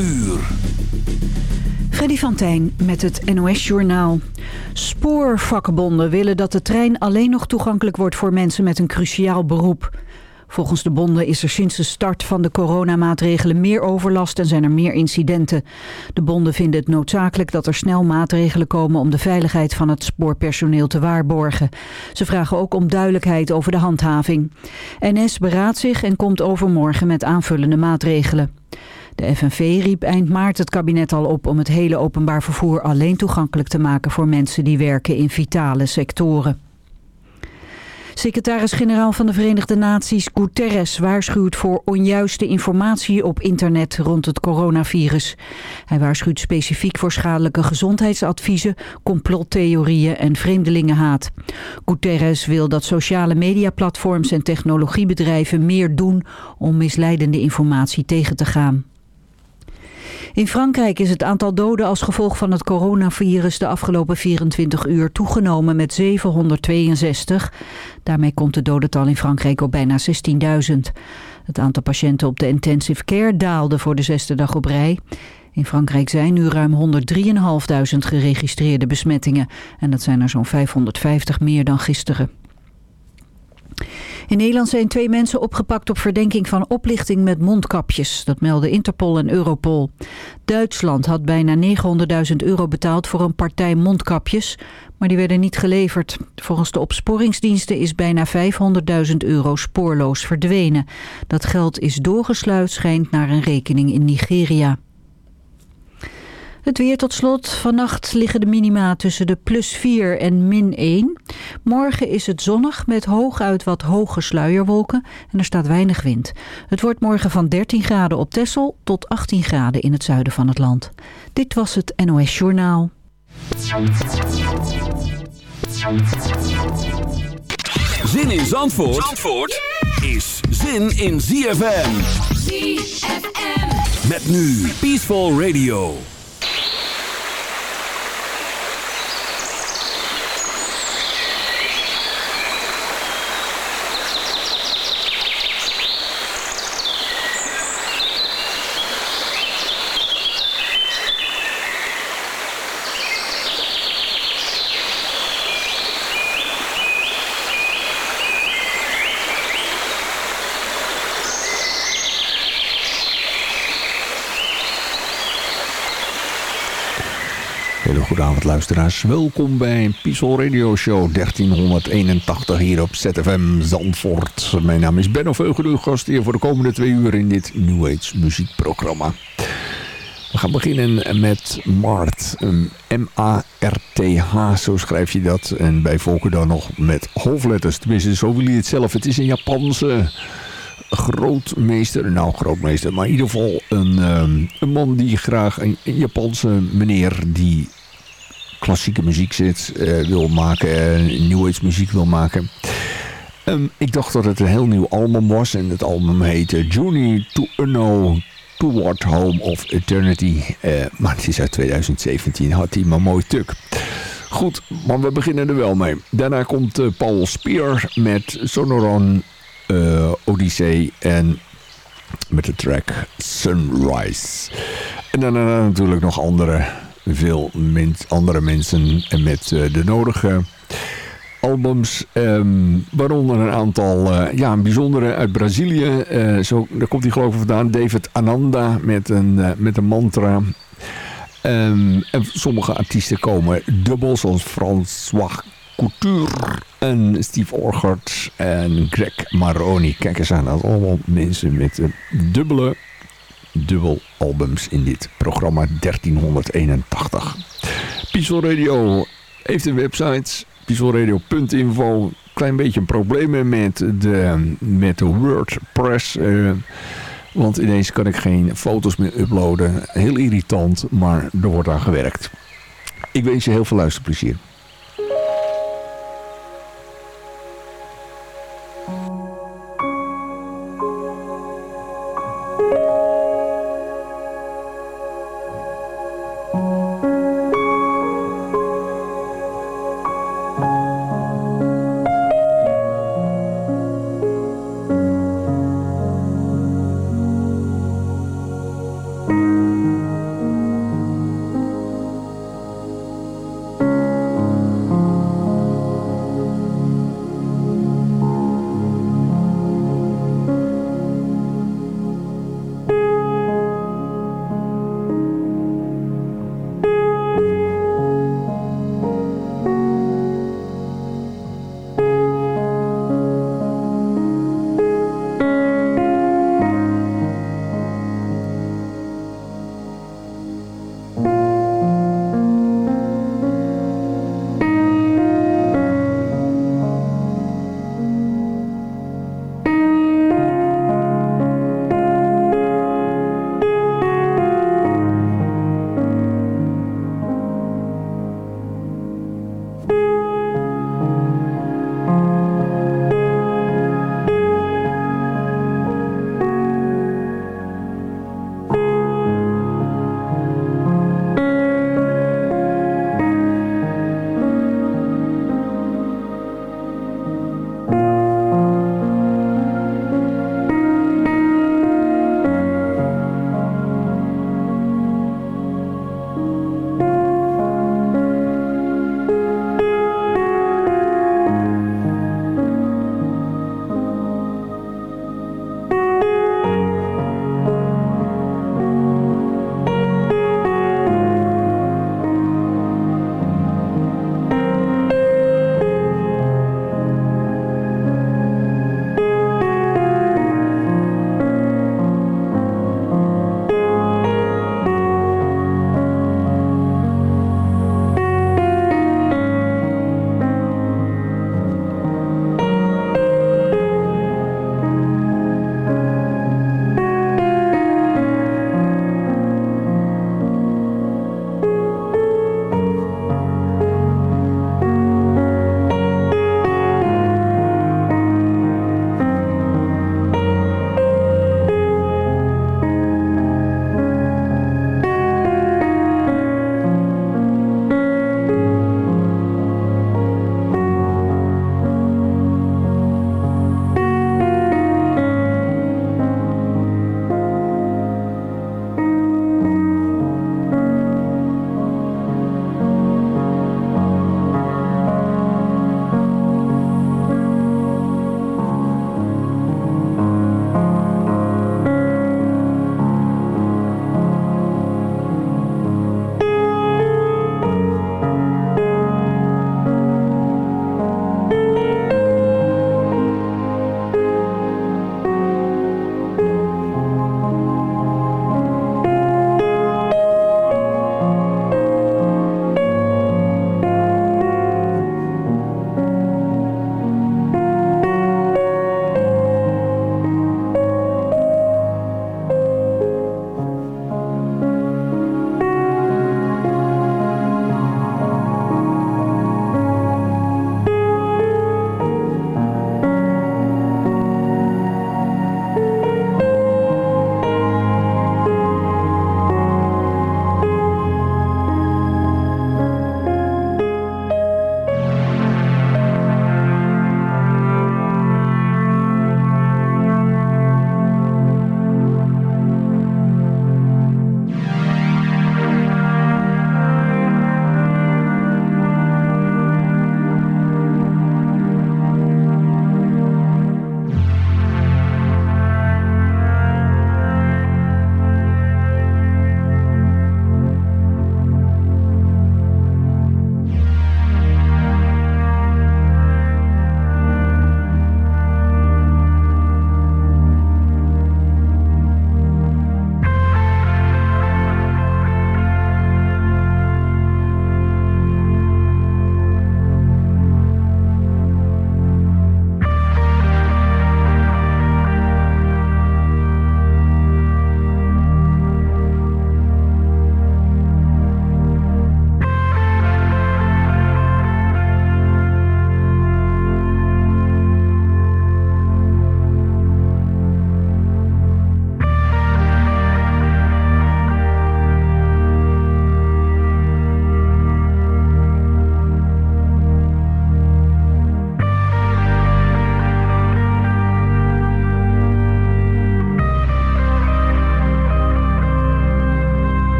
uur. Freddy van Tijn met het NOS-journaal. Spoorvakbonden willen dat de trein alleen nog toegankelijk wordt voor mensen met een cruciaal beroep. Volgens de bonden is er sinds de start van de coronamaatregelen meer overlast en zijn er meer incidenten. De bonden vinden het noodzakelijk dat er snel maatregelen komen om de veiligheid van het spoorpersoneel te waarborgen. Ze vragen ook om duidelijkheid over de handhaving. NS beraadt zich en komt overmorgen met aanvullende maatregelen. De FNV riep eind maart het kabinet al op om het hele openbaar vervoer alleen toegankelijk te maken voor mensen die werken in vitale sectoren. Secretaris-generaal van de Verenigde Naties Guterres waarschuwt voor onjuiste informatie op internet rond het coronavirus. Hij waarschuwt specifiek voor schadelijke gezondheidsadviezen, complottheorieën en vreemdelingenhaat. Guterres wil dat sociale mediaplatforms en technologiebedrijven meer doen om misleidende informatie tegen te gaan. In Frankrijk is het aantal doden als gevolg van het coronavirus de afgelopen 24 uur toegenomen met 762. Daarmee komt de dodental in Frankrijk op bijna 16.000. Het aantal patiënten op de intensive care daalde voor de zesde dag op rij. In Frankrijk zijn nu ruim 103.500 geregistreerde besmettingen. En dat zijn er zo'n 550 meer dan gisteren. In Nederland zijn twee mensen opgepakt op verdenking van oplichting met mondkapjes. Dat melden Interpol en Europol. Duitsland had bijna 900.000 euro betaald voor een partij mondkapjes, maar die werden niet geleverd. Volgens de opsporingsdiensten is bijna 500.000 euro spoorloos verdwenen. Dat geld is doorgesluit schijnt naar een rekening in Nigeria. Het weer tot slot. Vannacht liggen de minima tussen de plus 4 en min 1. Morgen is het zonnig met hooguit wat hoge sluierwolken en er staat weinig wind. Het wordt morgen van 13 graden op Texel tot 18 graden in het zuiden van het land. Dit was het NOS Journaal. Zin in Zandvoort, Zandvoort is zin in ZFM. ZFM. Met nu Peaceful Radio. Hele goede avond luisteraars. Welkom bij Peaceful Radio Show 1381 hier op ZFM Zandvoort. Mijn naam is Benno Veugel, gast hier voor de komende twee uur in dit New Age muziekprogramma. We gaan beginnen met Mart. M-A-R-T-H, zo schrijf je dat. En bij volken dan nog met hoofdletters. Tenminste, zo wil je het zelf. Het is een Japanse grootmeester, nou grootmeester, maar in ieder geval een, um, een man die graag, een, Japanse meneer die klassieke muziek zit, uh, wil maken, uh, New Age muziek wil maken. Um, ik dacht dat het een heel nieuw album was en het album heette Journey to Unknown Toward Home of Eternity. Uh, maar het is uit 2017, had hij maar mooi tuk. Goed, maar we beginnen er wel mee. Daarna komt Paul Spear met Sonoron uh, Odyssey en met de track Sunrise. En daarna natuurlijk nog andere, veel andere mensen met uh, de nodige albums. Um, waaronder een aantal, uh, ja een bijzondere uit Brazilië. zo, daar komt hij geloof ik vandaan. David Ananda met een, met een mantra. Um, en sommige artiesten komen dubbel, zoals François Couture en Steve Orchard en Greg Maroni. Kijk eens aan, dat allemaal mensen met dubbele dubbel albums in dit programma 1381. Peaceful Radio heeft een website, peacefulradio.info. Klein beetje problemen met de, met de WordPress... Uh, want ineens kan ik geen foto's meer uploaden. Heel irritant, maar er wordt aan gewerkt. Ik wens je heel veel luisterplezier.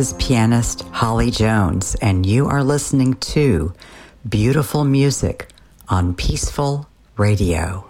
Is pianist Holly Jones, and you are listening to Beautiful Music on Peaceful Radio.